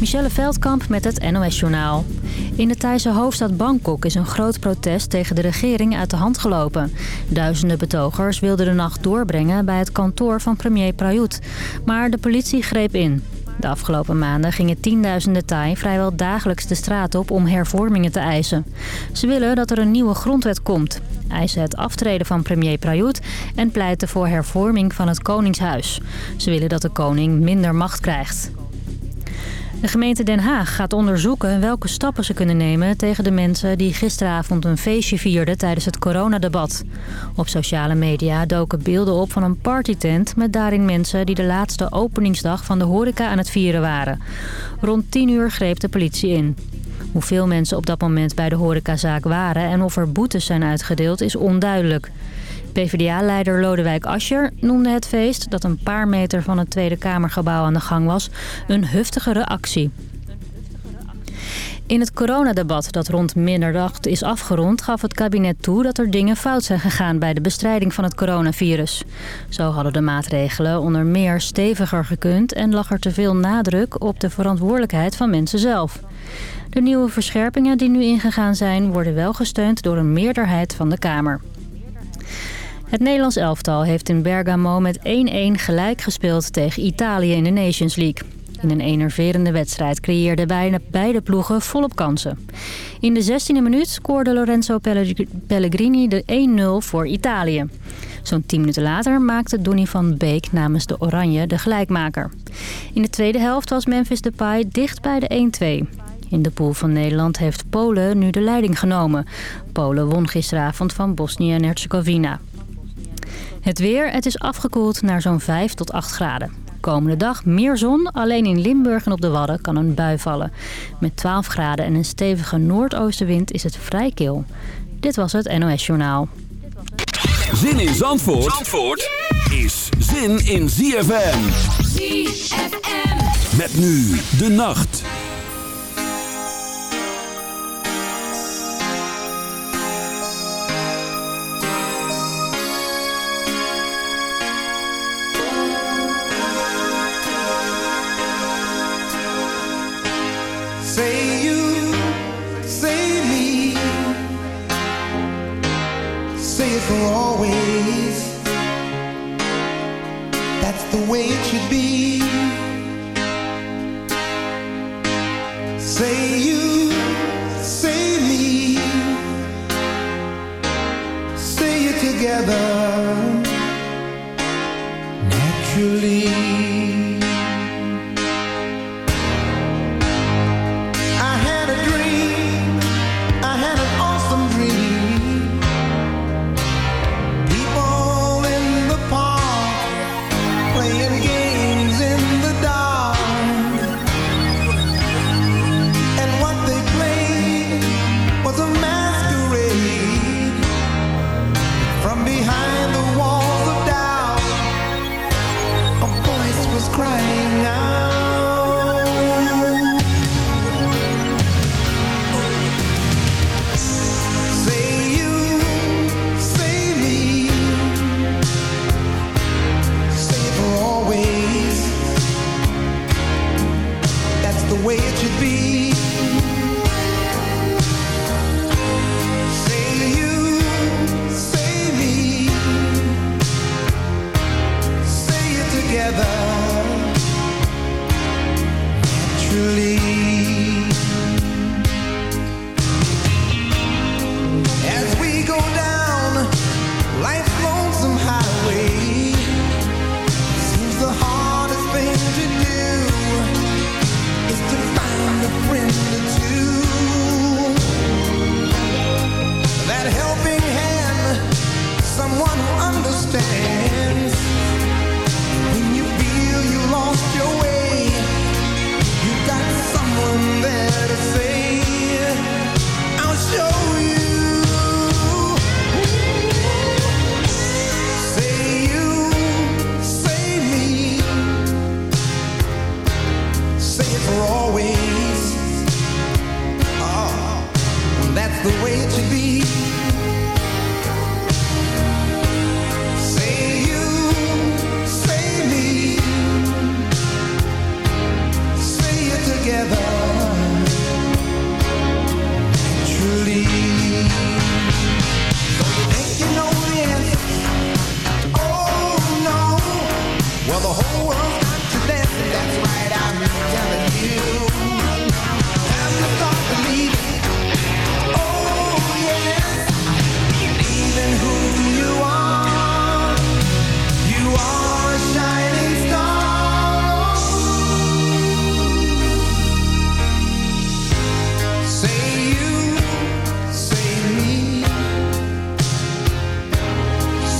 Michelle Veldkamp met het NOS-journaal. In de Thaise hoofdstad Bangkok is een groot protest tegen de regering uit de hand gelopen. Duizenden betogers wilden de nacht doorbrengen bij het kantoor van premier Prayut. Maar de politie greep in. De afgelopen maanden gingen tienduizenden Thai vrijwel dagelijks de straat op om hervormingen te eisen. Ze willen dat er een nieuwe grondwet komt, eisen het aftreden van premier Prayut en pleiten voor hervorming van het Koningshuis. Ze willen dat de koning minder macht krijgt. De gemeente Den Haag gaat onderzoeken welke stappen ze kunnen nemen tegen de mensen die gisteravond een feestje vierden tijdens het coronadebat. Op sociale media doken beelden op van een partytent met daarin mensen die de laatste openingsdag van de horeca aan het vieren waren. Rond 10 uur greep de politie in. Hoeveel mensen op dat moment bij de horecazaak waren en of er boetes zijn uitgedeeld is onduidelijk. PvdA-leider Lodewijk Asscher noemde het feest, dat een paar meter van het Tweede Kamergebouw aan de gang was, een heftigere actie. In het coronadebat dat rond middernacht is afgerond... gaf het kabinet toe dat er dingen fout zijn gegaan... bij de bestrijding van het coronavirus. Zo hadden de maatregelen onder meer steviger gekund... en lag er te veel nadruk op de verantwoordelijkheid van mensen zelf. De nieuwe verscherpingen die nu ingegaan zijn... worden wel gesteund door een meerderheid van de Kamer. Het Nederlands elftal heeft in Bergamo met 1-1 gelijk gespeeld tegen Italië in de Nations League. In een enerverende wedstrijd creëerden beide, beide ploegen volop kansen. In de 16e minuut scoorde Lorenzo Pellegrini de 1-0 voor Italië. Zo'n 10 minuten later maakte Donny van Beek namens de Oranje de gelijkmaker. In de tweede helft was Memphis Depay dicht bij de 1-2. In de pool van Nederland heeft Polen nu de leiding genomen. Polen won gisteravond van Bosnië en Herzegovina. Het weer, het is afgekoeld naar zo'n 5 tot 8 graden. Komende dag meer zon, alleen in Limburg en op de Wadden kan een bui vallen. Met 12 graden en een stevige noordoostenwind is het vrij kil. Dit was het NOS Journaal. Zin in Zandvoort, Zandvoort is zin in ZFM. ZFM. Met nu de nacht. way it should be.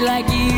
like you.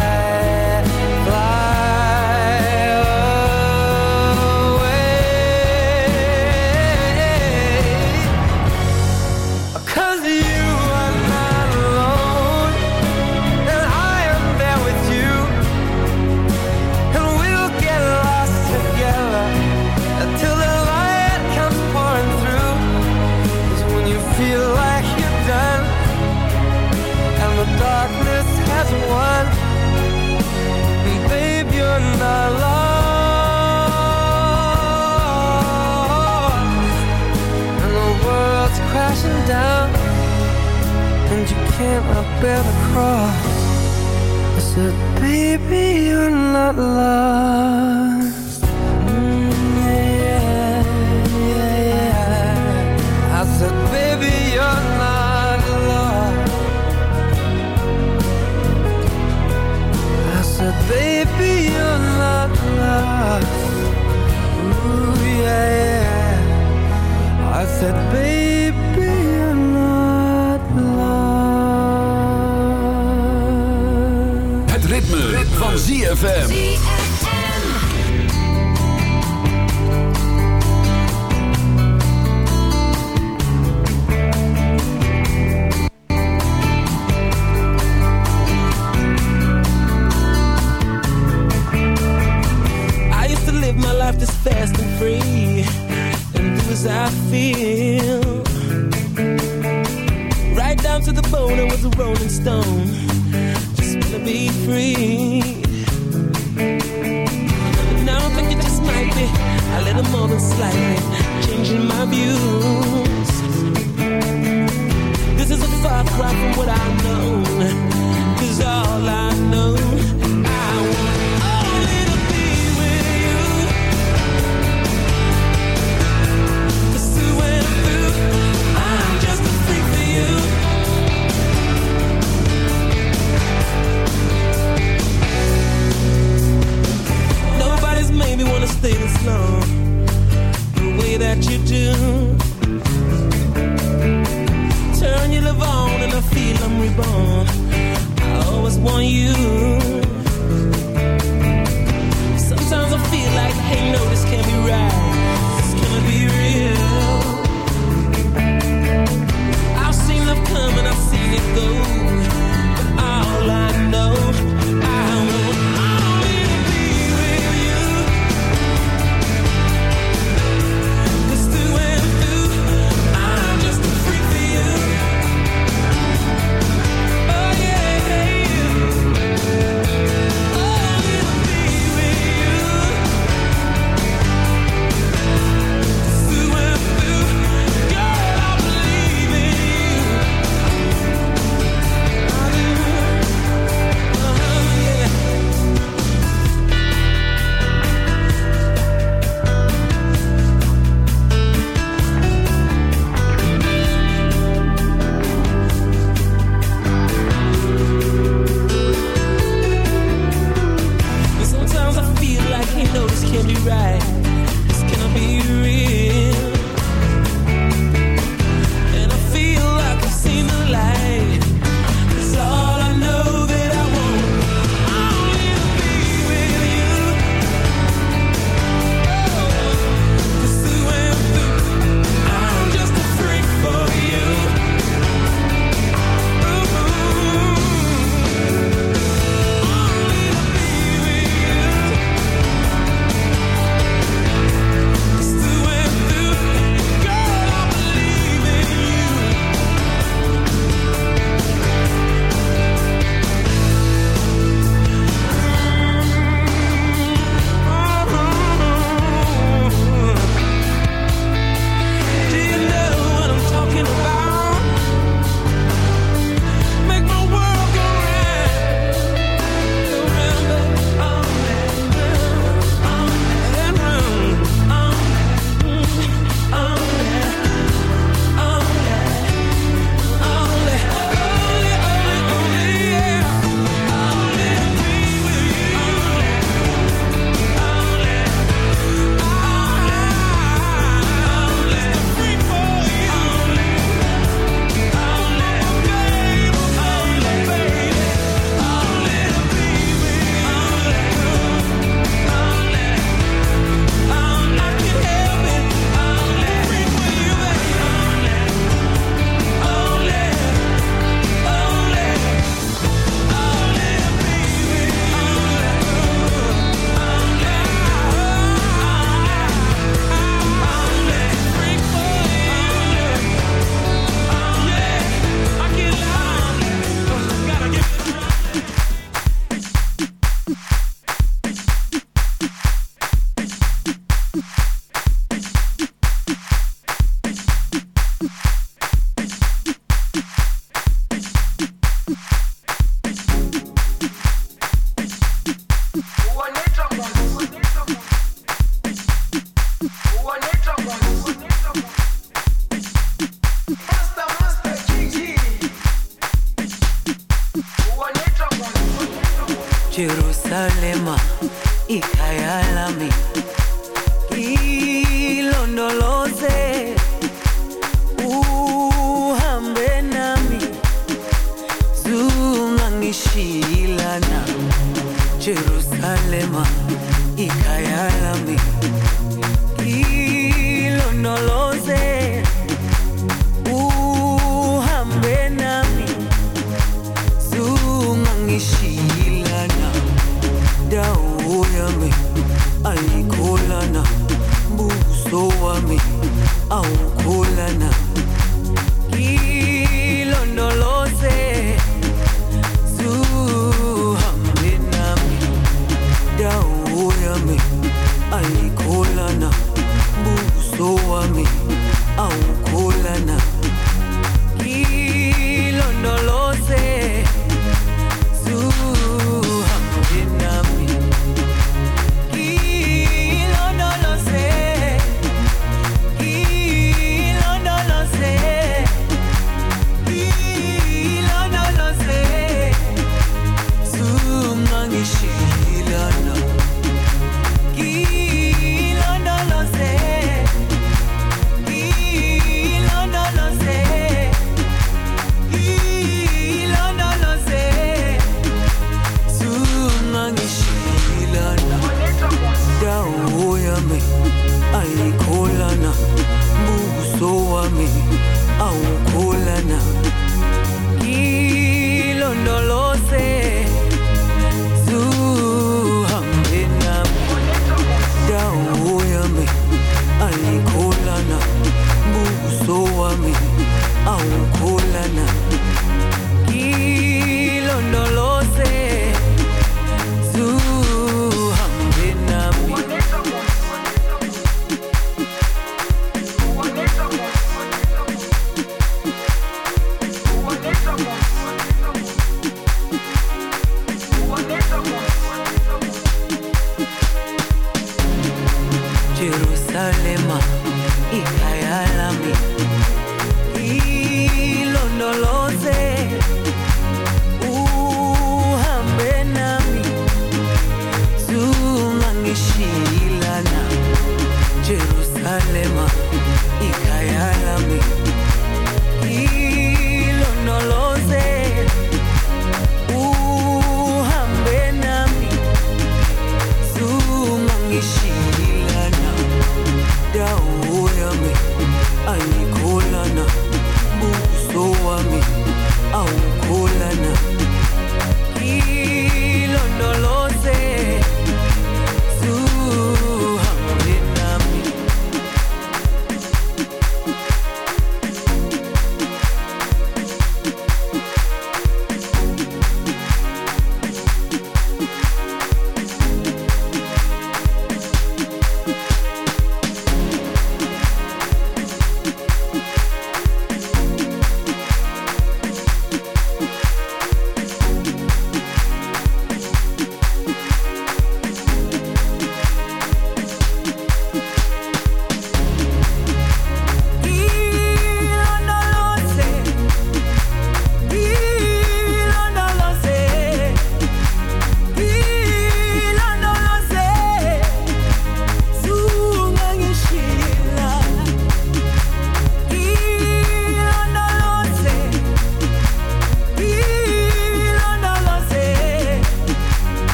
Can't bear the cross. I said, baby, you're not lost was I feel right down to the bone. It was a rolling stone Just wanna be free. Slightly changing my views. This is a far cry from what I've known. Cause all I know I want only to be with you. Is when I'm through. I'm just a freak for you. Nobody's made me wanna stay this long that you do. Turn your love on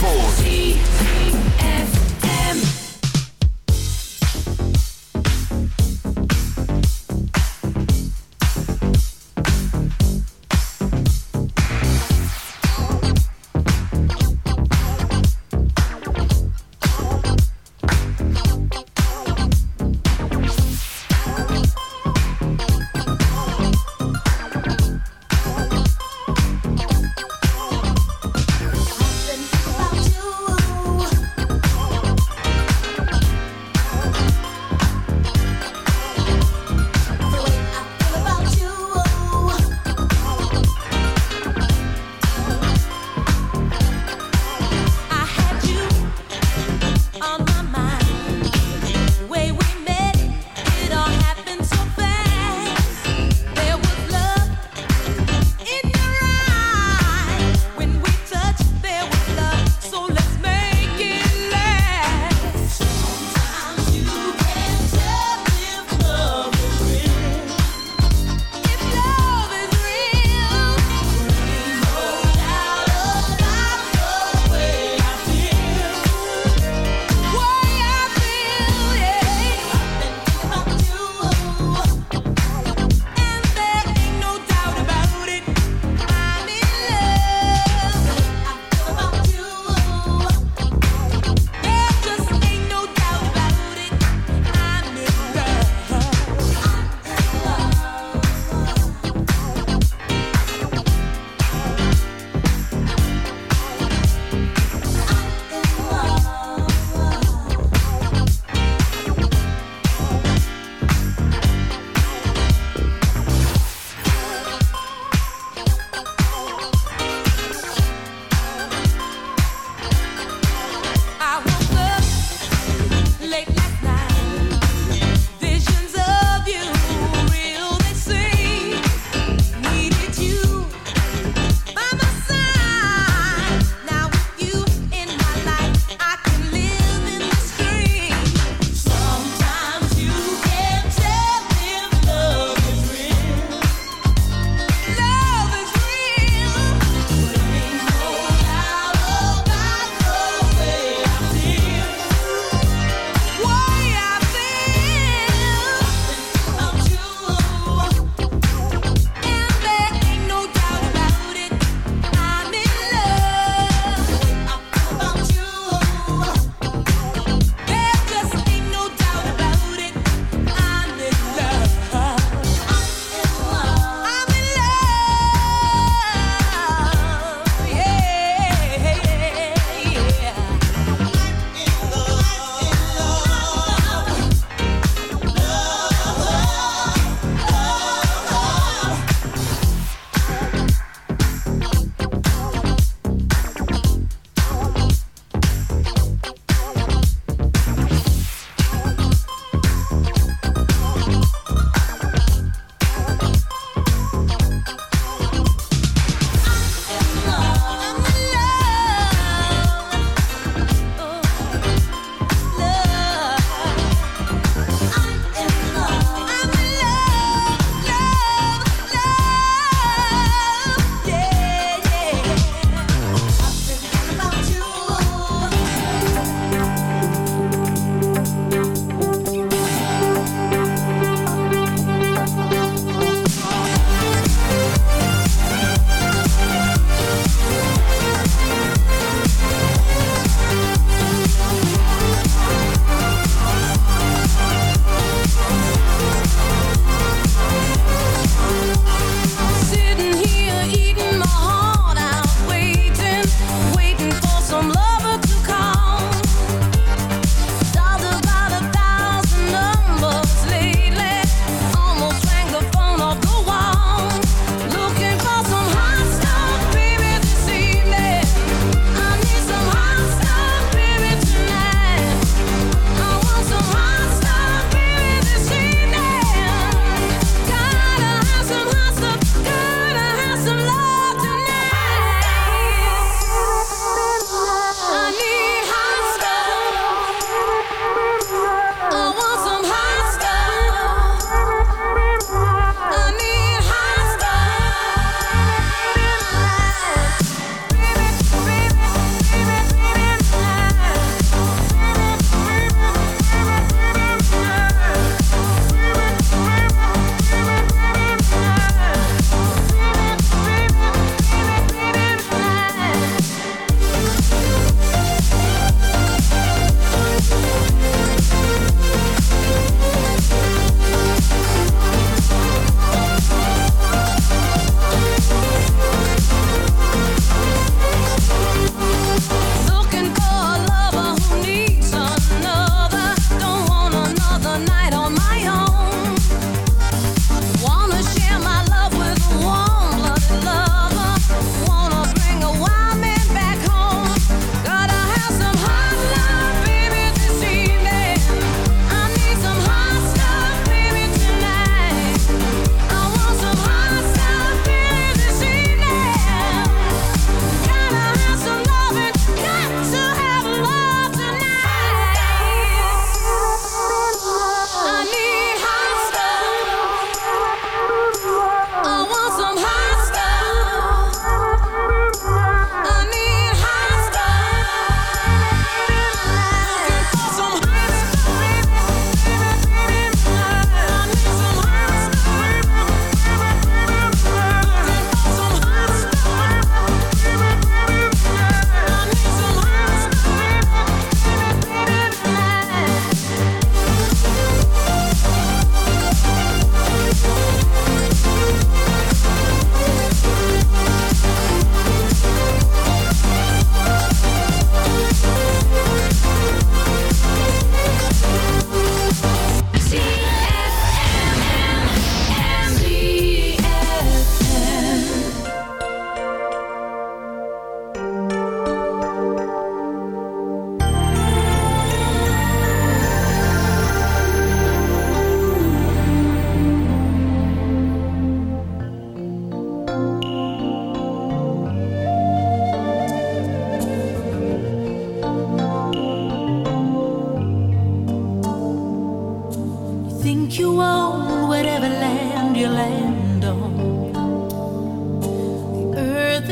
Zandvoort.